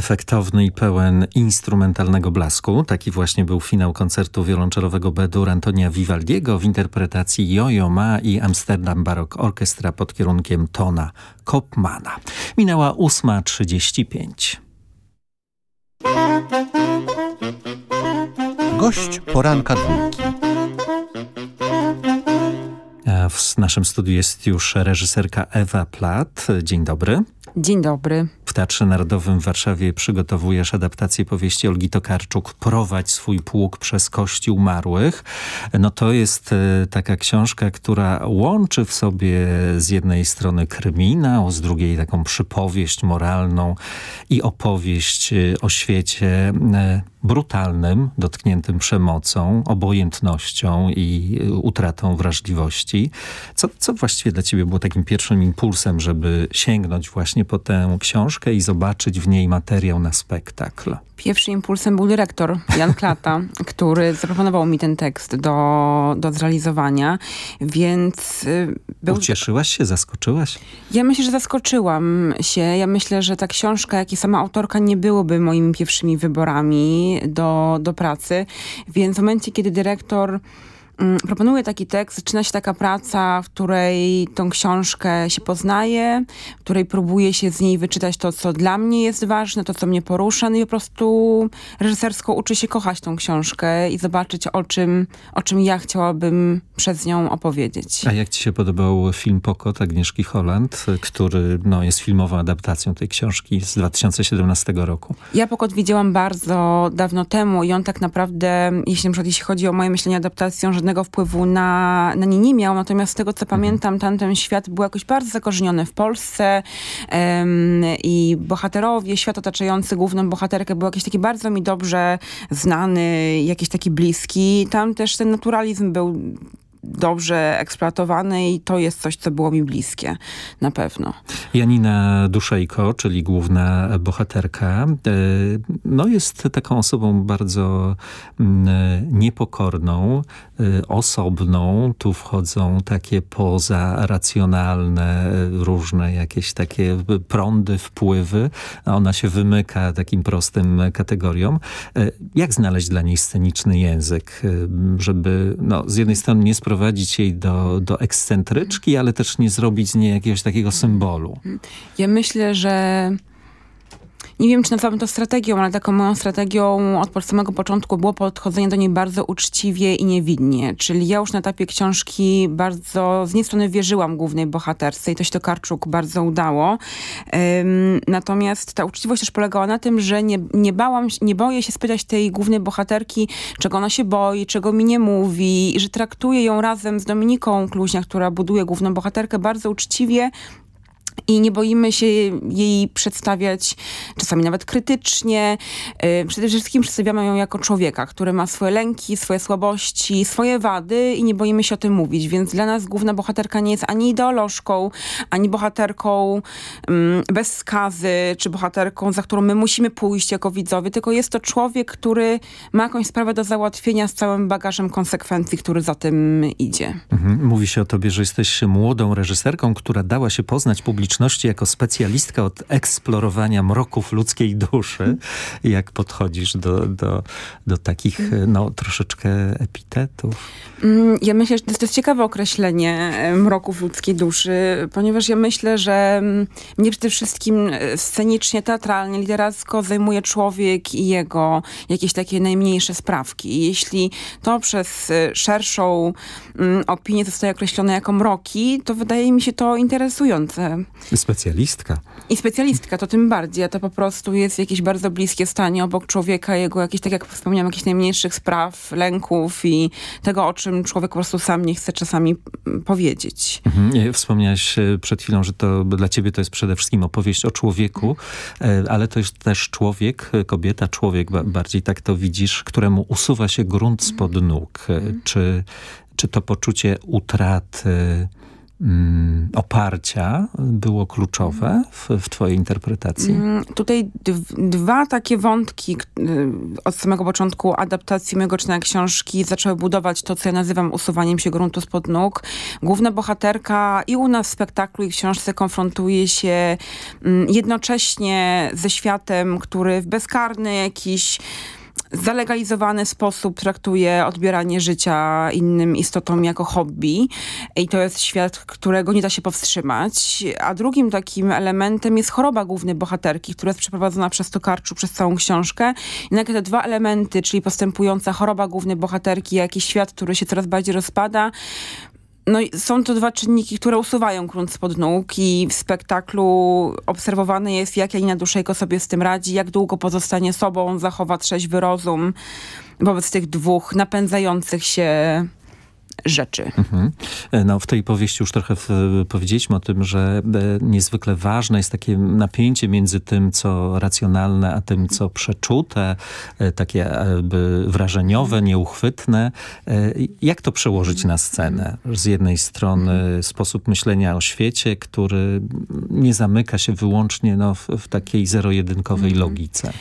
Efektowny i pełen instrumentalnego blasku. Taki właśnie był finał koncertu wiolonczelowego Bedur Antonia Vivaldiego w interpretacji Jojo Ma i Amsterdam Baroque Orchestra pod kierunkiem Tona Kopmana. Minęła 8.35. Gość poranka dwójki. W naszym studiu jest już reżyserka Ewa Plat. Dzień dobry. Dzień dobry. W Teatrze Narodowym w Warszawie przygotowujesz adaptację powieści Olgi Tokarczuk Prowadź swój pług przez kości umarłych. No to jest e, taka książka, która łączy w sobie z jednej strony kryminał, z drugiej taką przypowieść moralną i opowieść e, o świecie e, brutalnym, dotkniętym przemocą, obojętnością i utratą wrażliwości. Co, co właściwie dla ciebie było takim pierwszym impulsem, żeby sięgnąć właśnie po tę książkę i zobaczyć w niej materiał na spektakl? Pierwszym impulsem był dyrektor Jan Klata, który zaproponował mi ten tekst do, do zrealizowania, więc... y, Był... Ucieszyłaś się? Zaskoczyłaś? Ja myślę, że zaskoczyłam się. Ja myślę, że ta książka, jak i sama autorka nie byłoby moimi pierwszymi wyborami do, do pracy, więc w momencie, kiedy dyrektor mm, proponuje taki tekst, zaczyna się taka praca, w której tą książkę się poznaje, w której próbuje się z niej wyczytać to, co dla mnie jest ważne, to, co mnie porusza, no i po prostu reżysersko uczy się kochać tą książkę i zobaczyć, o czym, o czym ja chciałabym przez nią opowiedzieć. A jak ci się podobał film Pokot Agnieszki Holland, który no, jest filmową adaptacją tej książki z 2017 roku? Ja Pokot widziałam bardzo dawno temu i on tak naprawdę, jeśli na przykład jeśli chodzi o moje myślenie adaptacją, żadnego wpływu na, na nie nie miał. Natomiast z tego, co pamiętam, tamten świat był jakoś bardzo zakorzeniony w Polsce em, i bohaterowie, świat otaczający główną bohaterkę był jakiś taki bardzo mi dobrze znany, jakiś taki bliski. Tam też ten naturalizm był dobrze eksploatowany i to jest coś, co było mi bliskie, na pewno. Janina Duszejko, czyli główna bohaterka, e, no jest taką osobą bardzo mm, niepokorną, e, osobną. Tu wchodzą takie pozaracjonalne, e, różne jakieś takie prądy, wpływy. Ona się wymyka takim prostym kategoriom. E, Jak znaleźć dla niej sceniczny język, e, żeby no, z jednej strony nie sprowadzić jej do, do ekscentryczki, ale też nie zrobić z niej jakiegoś takiego symbolu? Ja myślę, że nie wiem, czy nazwałabym to strategią, ale taką moją strategią od samego początku było podchodzenie do niej bardzo uczciwie i niewidnie. Czyli ja już na etapie książki bardzo, z jednej strony wierzyłam głównej bohaterce i to się to Karczuk bardzo udało. Ym, natomiast ta uczciwość też polegała na tym, że nie, nie bałam, nie boję się spytać tej głównej bohaterki, czego ona się boi, czego mi nie mówi że traktuję ją razem z Dominiką Kluźnia, która buduje główną bohaterkę bardzo uczciwie i nie boimy się jej przedstawiać czasami nawet krytycznie. Yy, Przede wszystkim przedstawiamy ją jako człowieka, który ma swoje lęki, swoje słabości, swoje wady i nie boimy się o tym mówić. Więc dla nas główna bohaterka nie jest ani ideolożką, ani bohaterką mm, bez skazy, czy bohaterką, za którą my musimy pójść jako widzowie, tylko jest to człowiek, który ma jakąś sprawę do załatwienia z całym bagażem konsekwencji, który za tym idzie. Mhm. Mówi się o tobie, że jesteś młodą reżyserką, która dała się poznać publiczności jako specjalistka od eksplorowania mroków ludzkiej duszy. Jak podchodzisz do, do, do takich no, troszeczkę epitetów? Mm, Ja myślę, że to jest, ciekawe określenie e, mroków ludzkiej duszy, ponieważ ja myślę, że mm, mnie przede wszystkim e, scenicznie, teatralnie, literacko zajmuje człowiek i jego jakieś takie najmniejsze sprawki. Jeśli to przez e, szerszą mm, opinię zostaje określone jako mroki, to wydaje mi się to interesujące. Specjalistka. I specjalistka to tym bardziej, a to po prostu jest jakieś bardzo bliskie stanie obok człowieka, jego jakieś, tak jak wspomniałam, jakichś najmniejszych spraw, lęków i tego, o czym człowiek po prostu sam nie chce czasami mm, powiedzieć. Mhm. Wspomniałaś e, przed chwilą, że to dla ciebie to jest przede wszystkim opowieść o człowieku, e, ale to jest też człowiek, e, kobieta, człowiek, ba- bardziej tak to widzisz, któremu usuwa się grunt spod nóg. E, Czy, czy to poczucie utraty oparcia było kluczowe w, w twojej interpretacji? Mm, tutaj dwa takie wątki y, od samego początku adaptacji mojego czytania książki zaczęły budować to, co ja nazywam usuwaniem się gruntu spod nóg. Główna bohaterka i u nas w spektaklu i w książce konfrontuje się mm, jednocześnie ze światem, który w bezkarny jakiś zalegalizowany sposób traktuje odbieranie życia innym istotom jako hobby i to jest świat, którego nie da się powstrzymać. A drugim takim elementem jest choroba głównej bohaterki, która jest przeprowadzona przez Tokarczu przez całą książkę. I nagle te dwa elementy, czyli postępująca choroba głównej bohaterki, jakiś świat, który się coraz bardziej rozpada, no są to dwa czynniki, które usuwają grunt spod nóg i w spektaklu obserwowane jest, jak Janina Duszejko sobie z tym radzi, jak długo pozostanie sobą, zachowa trzeźwy rozum wobec tych dwóch napędzających się rzeczy. Mhm. E, no, w tej powieści już trochę w, powiedzieliśmy o tym, że e, niezwykle ważne jest takie napięcie między tym, co racjonalne, a tym, co przeczute, e, takie wrażeniowe, nieuchwytne. Jak to przełożyć na scenę? Z jednej strony sposób myślenia o świecie, który nie zamyka się wyłącznie no, w, w takiej zero-jedynkowej mhm. logice.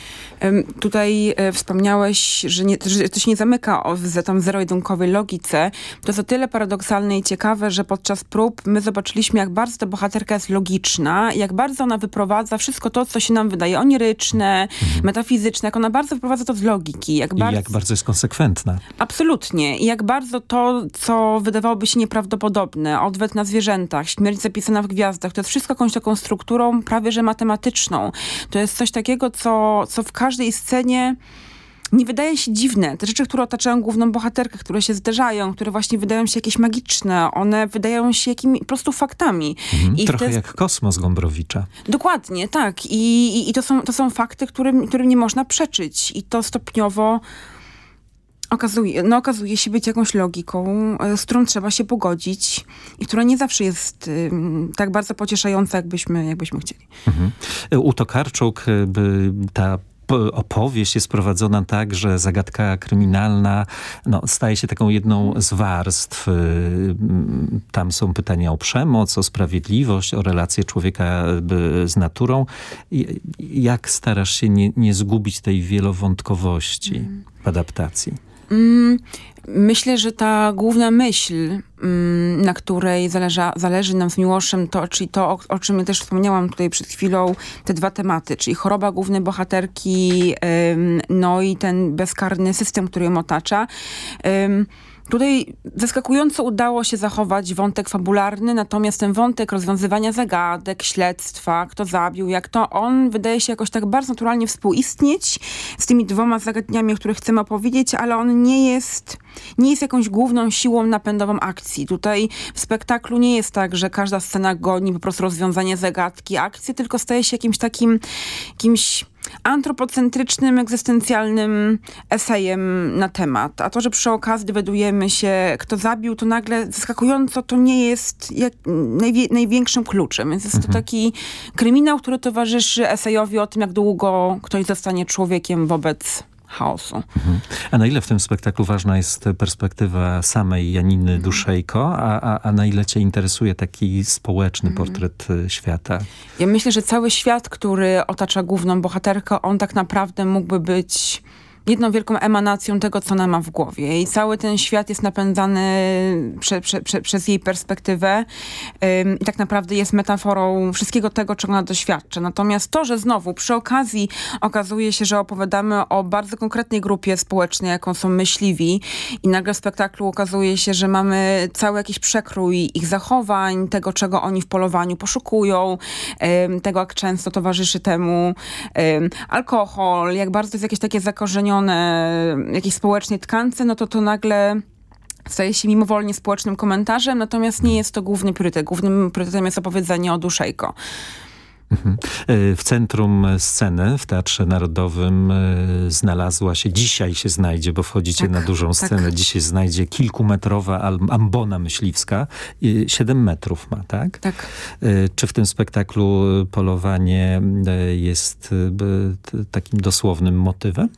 Tutaj wspomniałeś, że, nie, że to się nie zamyka w tam zero-jedynkowej logice. To jest o tyle paradoksalne i ciekawe, że podczas prób my zobaczyliśmy, jak bardzo ta bohaterka jest logiczna, jak bardzo ona wyprowadza wszystko to, co się nam wydaje oniryczne, mhm. metafizyczne, jak ona bardzo wyprowadza to z logiki. Jak I bardzo... jak bardzo jest konsekwentna. Absolutnie. I jak bardzo to, co wydawałoby się nieprawdopodobne, odwet na zwierzętach, śmierć zapisana w gwiazdach, to jest wszystko jakąś taką strukturą prawie że matematyczną. To jest coś takiego, co, co w każdej scenie nie wydaje się dziwne. Te rzeczy, które otaczają główną bohaterkę, które się zdarzają, które właśnie wydają się jakieś magiczne, one wydają się jakimiś po prostu faktami. Mhm, I trochę te... jak kosmos Gombrowicza. Dokładnie, tak. I, i, i to, są, to są fakty, którym, którym nie można przeczyć. I to stopniowo okazuje, no, okazuje się być jakąś logiką, e, z którą trzeba się pogodzić i która nie zawsze jest tak bardzo pocieszająca, jakbyśmy, jakbyśmy chcieli. Mhm. U Tokarczuk by ta opowieść jest prowadzona tak, że zagadka kryminalna no, staje się taką jedną z warstw. Y, tam są pytania o przemoc, o sprawiedliwość, o relacje człowieka z naturą. Jak starasz się nie, nie zgubić tej wielowątkowości w adaptacji? Mm, myślę, że ta główna myśl, mm, na której zależa, zależy nam z Miłoszem, to, czyli to, o, o, czym ja też wspomniałam tutaj przed chwilą, te dwa tematy, czyli choroba głównej bohaterki, no i ten bezkarny system, który ją otacza. Tutaj zaskakująco udało się zachować wątek fabularny, natomiast ten wątek rozwiązywania zagadek, śledztwa, kto zabił, jak to, on wydaje się jakoś tak bardzo naturalnie współistnieć z tymi dwoma zagadnieniami, o których chcemy opowiedzieć, ale on nie jest, nie jest jakąś główną siłą napędową akcji. Tutaj w spektaklu nie jest tak, że każda scena goni po prostu rozwiązanie zagadki, akcji, tylko staje się jakimś takim, jakimś antropocentrycznym, egzystencjalnym esejem na temat. A to, że przy okazji dowiadujemy się, kto zabił, to nagle zaskakująco to nie jest jak, najwie, największym kluczem. Więc jest mhm. to taki kryminał, który towarzyszy esejowi o tym, jak długo ktoś zostanie człowiekiem wobec chaosu. Mhm. A na ile w tym spektaklu ważna jest perspektywa samej Janiny mhm. Duszejko, a, a, a na ile cię interesuje taki społeczny mhm. portret y, świata? Ja myślę, że cały świat, który otacza główną bohaterkę, on tak naprawdę mógłby być jedną wielką emanacją tego, co ona ma w głowie. I cały ten świat jest napędzany prze, prze, prze, przez jej perspektywę i tak naprawdę jest metaforą wszystkiego tego, czego ona doświadcza. Natomiast to, że znowu przy okazji okazuje się, że opowiadamy o bardzo konkretnej grupie społecznej, jaką są myśliwi i nagle w spektaklu okazuje się, że mamy cały jakiś przekrój ich zachowań, tego, czego oni w polowaniu poszukują, tego, jak często towarzyszy temu alkohol, jak bardzo jest jakieś takie zakorzenione jakiejś społecznej tkance, no to to nagle staje się mimowolnie społecznym komentarzem, natomiast nie jest to główny priorytet. Głównym priorytetem jest opowiedzenie o Duszejko. Mhm. E, w centrum sceny w Teatrze Narodowym e, znalazła się, dzisiaj się znajdzie, bo wchodzicie tak, na dużą tak. scenę, tak. dzisiaj znajdzie kilkumetrowa ambona myśliwska. Siedem metrów ma, tak? Tak. E, czy w tym spektaklu polowanie jest takim dosłownym motywem?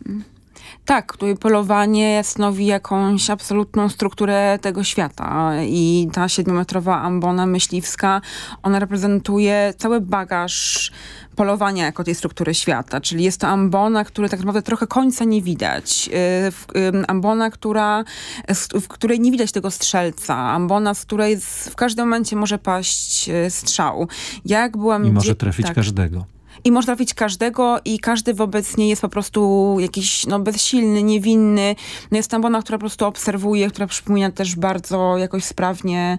Tak, tutaj polowanie stanowi jakąś absolutną strukturę tego świata i ta siedmiometrowa ambona myśliwska, ona reprezentuje cały bagaż polowania jako tej struktury świata, czyli jest to ambona, który tak naprawdę trochę końca nie widać. Y, ambona, która, w której nie widać tego strzelca. Ambona, z której w każdym momencie może paść y, strzał. Jak byłam... I może trafić tak. każdego i można trafić każdego i każdy wobec niej jest po prostu jakiś no, bezsilny, niewinny. No jest tam ona, która po prostu obserwuje, która przypomina też bardzo jakoś sprawnie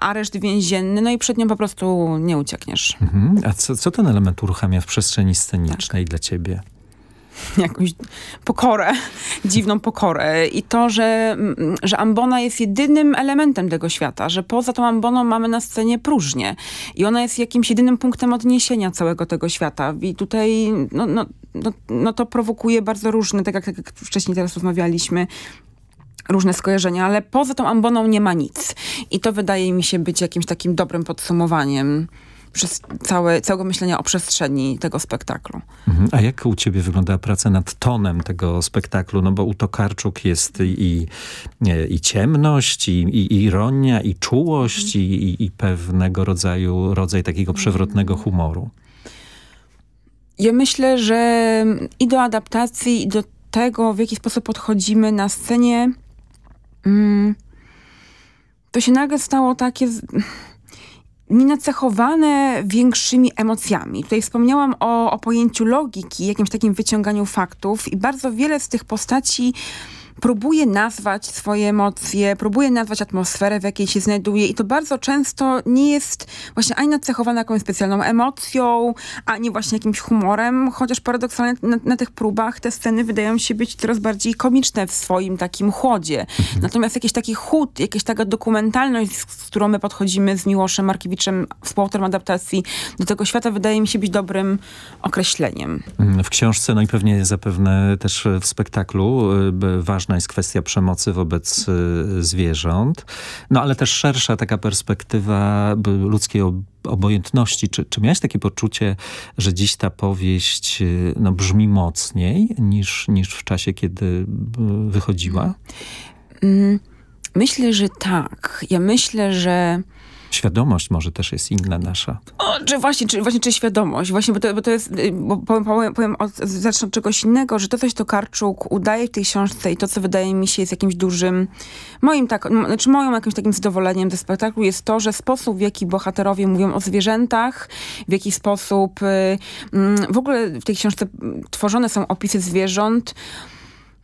areszt więzienny, no i przed nią po prostu nie uciekniesz. Mhm. A co, co ten element uruchamia w przestrzeni scenicznej tak. dla ciebie? jakąś pokorę, dziwną pokorę. I to, że, że ambona jest jedynym elementem tego świata, że poza tą amboną mamy na scenie próżnię. I ona jest jakimś jedynym punktem odniesienia całego tego świata. I tutaj no, no, no, no to prowokuje bardzo różne, tak jak, tak jak wcześniej teraz rozmawialiśmy, różne skojarzenia, ale poza tą amboną nie ma nic. I to wydaje mi się być jakimś takim dobrym podsumowaniem przez całe, całego myślenia o przestrzeni tego spektaklu. Mhm. A jak u ciebie wygląda praca nad tonem tego spektaklu? No bo u Tokarczuk jest i, i ciemność, i, i ironia, i czułość, mhm. i, i, pewnego rodzaju rodzaj takiego przewrotnego humoru. Ja myślę, że i do adaptacji, i do tego, w jaki sposób podchodzimy na scenie, mm, to się nagle stało takie nacechowane większymi emocjami. Tutaj wspomniałam o, o pojęciu logiki, jakimś takim wyciąganiu faktów i bardzo wiele z tych postaci próbuje nazwać swoje emocje, próbuje nazwać atmosferę, w jakiej się znajduje i to bardzo często nie jest właśnie ani nacechowane jakąś specjalną emocją, ani właśnie jakimś humorem, chociaż paradoksalnie na, na tych próbach te sceny wydają się być coraz bardziej komiczne w swoim takim chłodzie. Mhm. Natomiast jakiś taki chód, jakaś taka dokumentalność, z którą my podchodzimy z Miłoszem Markiewiczem, współautorem adaptacji do tego świata, wydaje mi się być dobrym określeniem. W książce, no i pewnie zapewne też w spektaklu y, ważne ważna jest kwestia przemocy wobec y, zwierząt, no ale też szersza taka perspektywa ludzkiej obojętności. Czy, czy miałeś takie poczucie, że dziś ta powieść y, no, brzmi mocniej niż, niż w czasie, kiedy y, wychodziła? Mm, myślę, że tak. Ja myślę, że Świadomość może też jest inna nasza. O, czy właśnie, czy, właśnie, czy świadomość? Właśnie, bo to, bo to jest, y, bo powiem, powiem, od, zacznę od czegoś innego, że to, coś to Karczuk udaje w tej książce i to, co wydaje mi się jest jakimś dużym, moim tak, znaczy moim jakimś takim zadowoleniem ze spektaklu jest to, że sposób, w jaki bohaterowie mówią o zwierzętach, w jaki sposób y, y, w ogóle w tej książce tworzone są opisy zwierząt,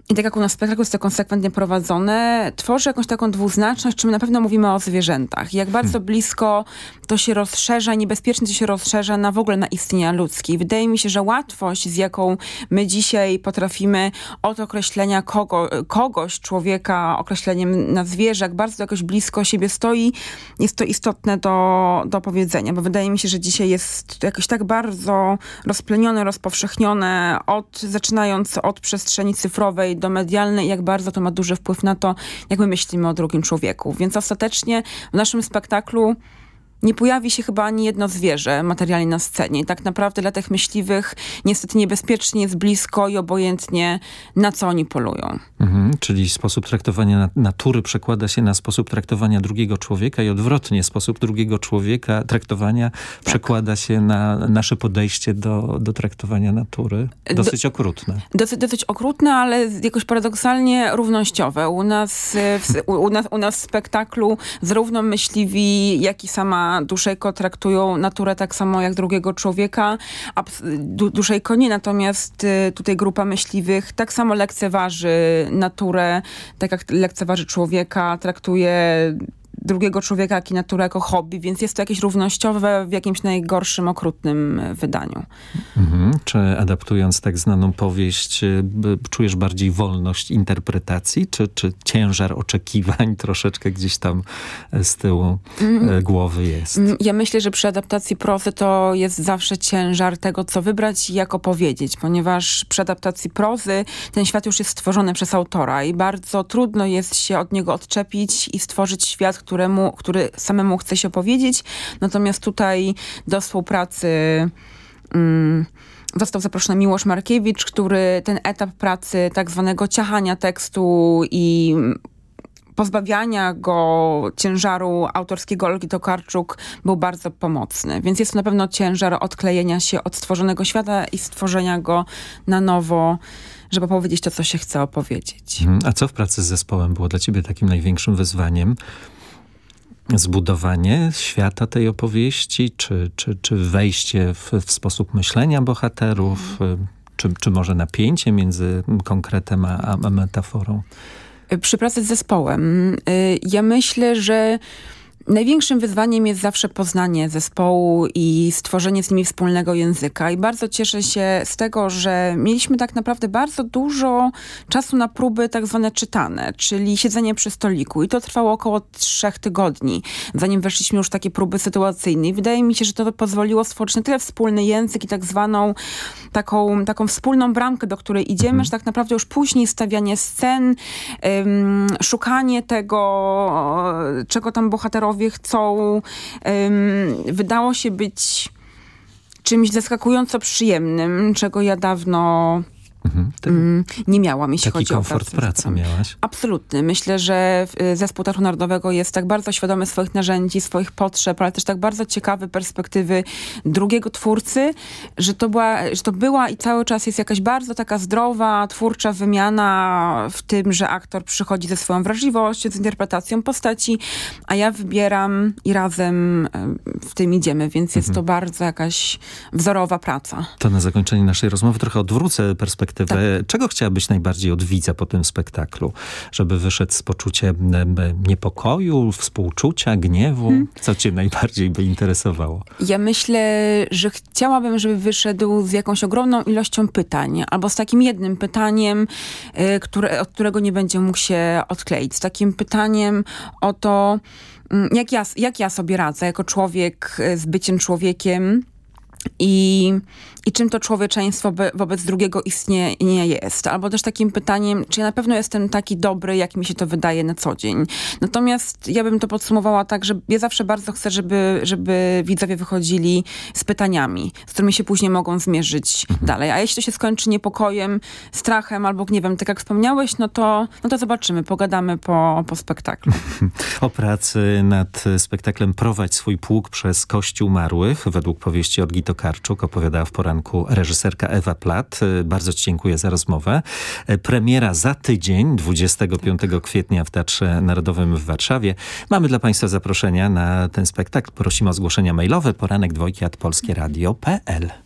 i tak jak u nas spektakl jest to konsekwentnie prowadzone, tworzy jakąś taką dwuznaczność, czy my na pewno mówimy o zwierzętach. Jak bardzo hmm. blisko to się rozszerza, niebezpiecznie to się rozszerza na w ogóle na istnienia ludzkie. wydaje mi się, że łatwość, z jaką my dzisiaj potrafimy od określenia kogo, kogoś, człowieka, określeniem na zwierzę, jak bardzo jakoś blisko siebie stoi, jest to istotne do, do powiedzenia, bo wydaje mi się, że dzisiaj jest to jakoś tak bardzo rozplenione, rozpowszechnione, od, zaczynając od przestrzeni cyfrowej, do medialnej, jak bardzo to ma duży wpływ na to, jak my myślimy o drugim człowieku. Więc ostatecznie w naszym spektaklu nie pojawi się chyba ani jedno zwierzę materialnie na scenie. I tak naprawdę dla tych myśliwych niestety niebezpiecznie jest blisko i obojętnie na co oni polują. Mhm, czyli sposób traktowania natury przekłada się na sposób traktowania drugiego człowieka i odwrotnie sposób drugiego człowieka traktowania tak. przekłada się na nasze podejście do, do traktowania natury. Dosyć do, okrutne. Dosyć, dosyć okrutne, ale jakoś paradoksalnie równościowe. U nas, w, u, u, nas, u nas w spektaklu zarówno myśliwi, jak i sama duszejko traktują naturę tak samo jak drugiego człowieka, a duszejko nie, natomiast y, tutaj grupa myśliwych tak samo lekceważy naturę, tak jak lekceważy człowieka, traktuje drugiego człowieka, jak i naturę jako hobby, więc jest to jakieś równościowe w jakimś najgorszym, okrutnym wydaniu. Mhm. Czy adaptując tak znaną powieść, y, czujesz bardziej wolność interpretacji, czy, czy ciężar oczekiwań troszeczkę gdzieś tam e, z tyłu mm. głowy jest? Mm, ja myślę, że przy adaptacji prozy to jest zawsze ciężar tego, co wybrać i jak opowiedzieć, ponieważ przy adaptacji prozy ten świat już jest stworzony przez autora i bardzo trudno jest się od niego odczepić i stworzyć świat, który któremu, który samemu chce się opowiedzieć. Natomiast tutaj do współpracy... Mm, został zaproszony Miłosz Markiewicz, który ten etap pracy tak zwanego ciachania tekstu i pozbawiania go ciężaru autorskiego Olgi Tokarczuk był bardzo pomocny. Więc jest to na pewno ciężar odklejenia się od stworzonego świata i stworzenia go na nowo, żeby opowiedzieć to, co się chce opowiedzieć. Mhm. A co w pracy z zespołem było dla ciebie takim największym wyzwaniem? Zbudowanie świata tej opowieści, czy, czy, czy wejście w, w sposób myślenia bohaterów, mhm. czy, czy może napięcie między konkretem a, a metaforą? Przy pracy z zespołem. Y, ja myślę, że Największym wyzwaniem jest zawsze poznanie zespołu i stworzenie z nimi wspólnego języka. I bardzo cieszę się z tego, że mieliśmy tak naprawdę bardzo dużo czasu na próby tak zwane czytane, czyli siedzenie przy stoliku. I to trwało około trzech tygodni, zanim weszliśmy już w takie próby sytuacyjne. I wydaje mi się, że to pozwoliło stworzyć na tyle wspólny język i tak zwaną taką, taką wspólną bramkę, do której idziemy, mhm. że tak naprawdę już później stawianie scen, ym, szukanie tego, czego tam bohaterowie bohaterowie chcą. Wydało się być czymś zaskakująco przyjemnym, czego ja dawno Mhm. Mm, nie miałam, jeśli Taki chodzi o komfort pracy miałaś? Absolutny. Myślę, że y, zespół Teatru Narodowego jest tak bardzo świadomy swoich narzędzi, swoich potrzeb, ale też tak bardzo ciekawy perspektywy drugiego twórcy, że to, była, że to była i cały czas jest jakaś bardzo taka zdrowa, twórcza wymiana w tym, że aktor przychodzi ze swoją wrażliwością, z interpretacją postaci, a ja wybieram i razem w tym idziemy, więc jest mhm. to bardzo jakaś wzorowa praca. To na zakończenie naszej rozmowy trochę odwrócę perspektywę perspektywę. Tak. Czego chciałabyś najbardziej od widza po tym spektaklu? Żeby wyszedł z poczuciem niepokoju, współczucia, gniewu? Hmm. Co cię najbardziej by interesowało? Ja myślę, że chciałabym, żeby wyszedł z jakąś ogromną ilością pytań, albo z takim jednym pytaniem, y, które, od którego nie będzie mógł się odkleić. Z takim pytaniem o to, mm, jak ja, jak ja sobie radzę jako człowiek y, z byciem człowiekiem i i czym to człowieczeństwo wobec drugiego istnieje jest. Albo też takim pytaniem, czy ja na pewno jestem taki dobry, jak mi się to wydaje na co dzień. Natomiast ja bym to podsumowała tak, że ja zawsze bardzo chcę, żeby, żeby widzowie wychodzili z pytaniami, z którymi się później mogą zmierzyć mhm. dalej. A jeśli to się skończy niepokojem, strachem albo gniewem, tak jak wspomniałeś, no to, no to zobaczymy, pogadamy po, po spektaklu. o pracy nad spektaklem Prowadź swój pług przez Kościół Marłych według powieści Olgi Tokarczuk opowiadała w poranku reżyserka Ewa Plat. E, bardzo Ci dziękuję za rozmowę. E, premiera za tydzień, 25 kwietnia w Teatrze Narodowym w Warszawie. Mamy dla Państwa zaproszenia na ten spektakl. Prosimy o zgłoszenia mailowe poranek dwojki at polskieradio.pl.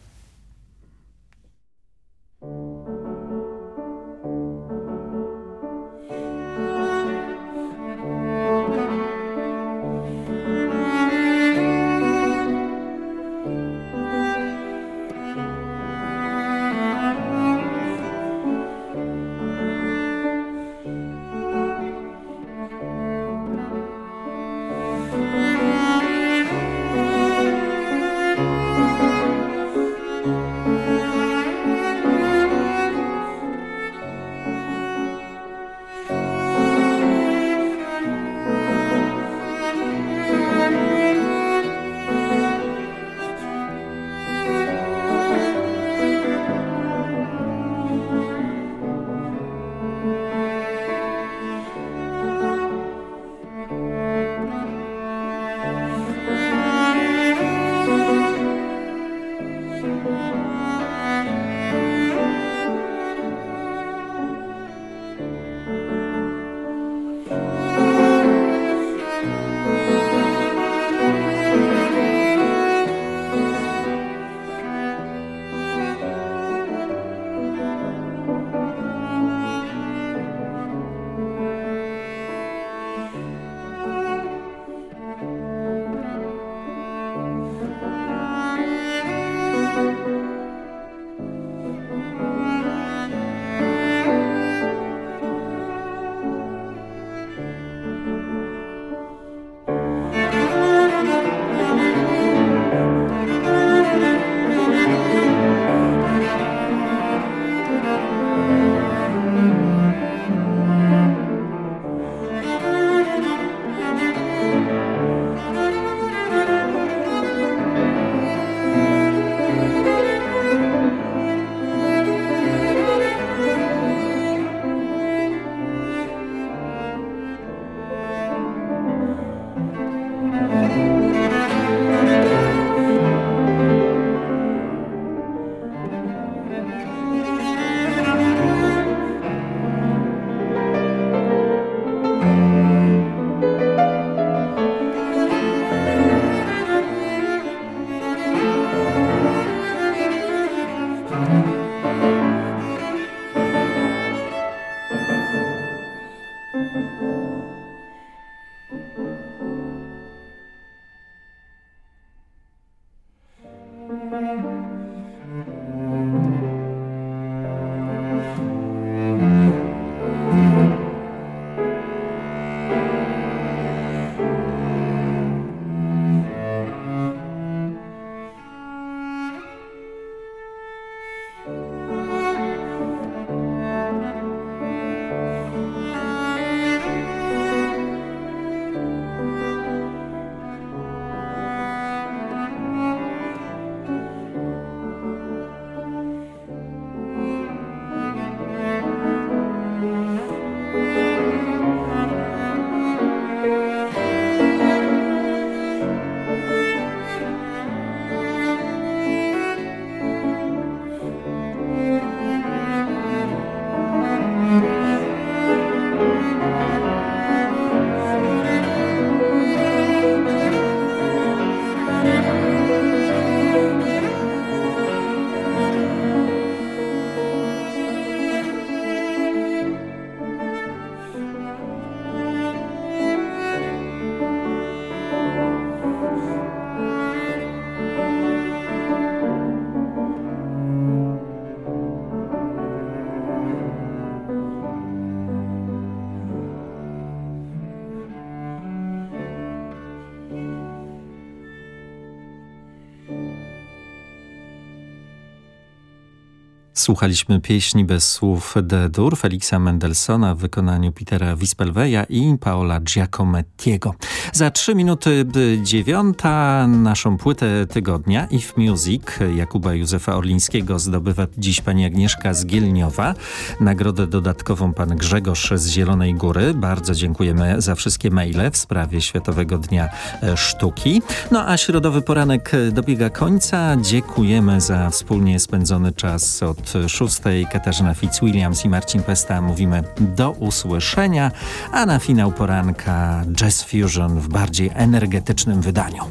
Słuchaliśmy pieśni bez słów D-dur Feliksa Mendelssohna w wykonaniu Petera Wispelweja i Paola Giacomettiego. Za trzy minuty dziewiąta naszą płytę tygodnia If Music Jakuba Józefa Orlińskiego zdobywa dziś pani Agnieszka Zgielniowa. Nagrodę dodatkową pan Grzegorz z Zielonej Góry. Bardzo dziękujemy za wszystkie maile w sprawie Światowego Dnia Sztuki. No a środowy poranek dobiega końca. Dziękujemy za wspólnie spędzony czas od szóstej. Katarzyna Fitzwilliams i Marcin Pesta mówimy do usłyszenia, a na finał poranka Jazz Fusion w bardziej energetycznym wydaniu.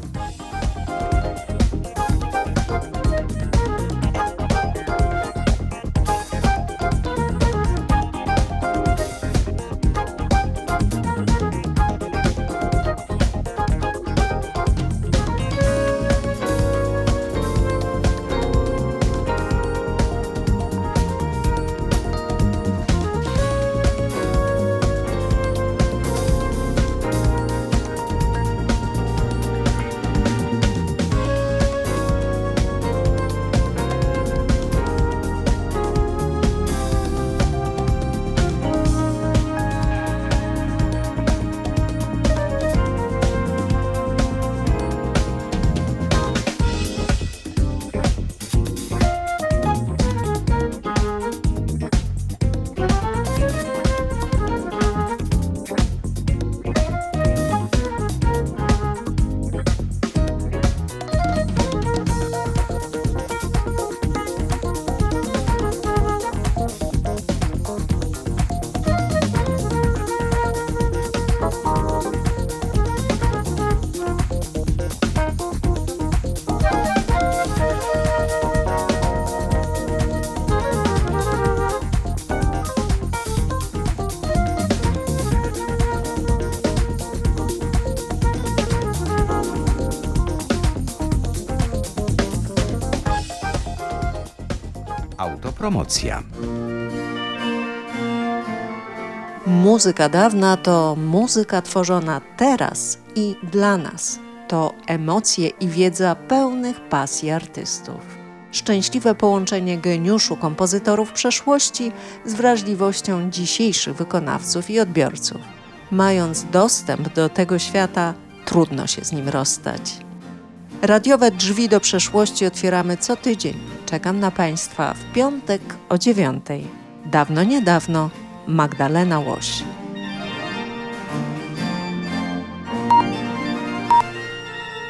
Autopromocja. Muzyka dawna to muzyka tworzona teraz i dla nas. To emocje i wiedza pełnych pasji artystów. Szczęśliwe połączenie geniuszu kompozytorów przeszłości z wrażliwością dzisiejszych wykonawców i odbiorców. Mając dostęp do tego świata, trudno się z nim rozstać. Radiowe drzwi do przeszłości otwieramy co tydzień. Czekam na Państwa w piątek o dziewiątej. Dawno, niedawno Magdalena Łoś.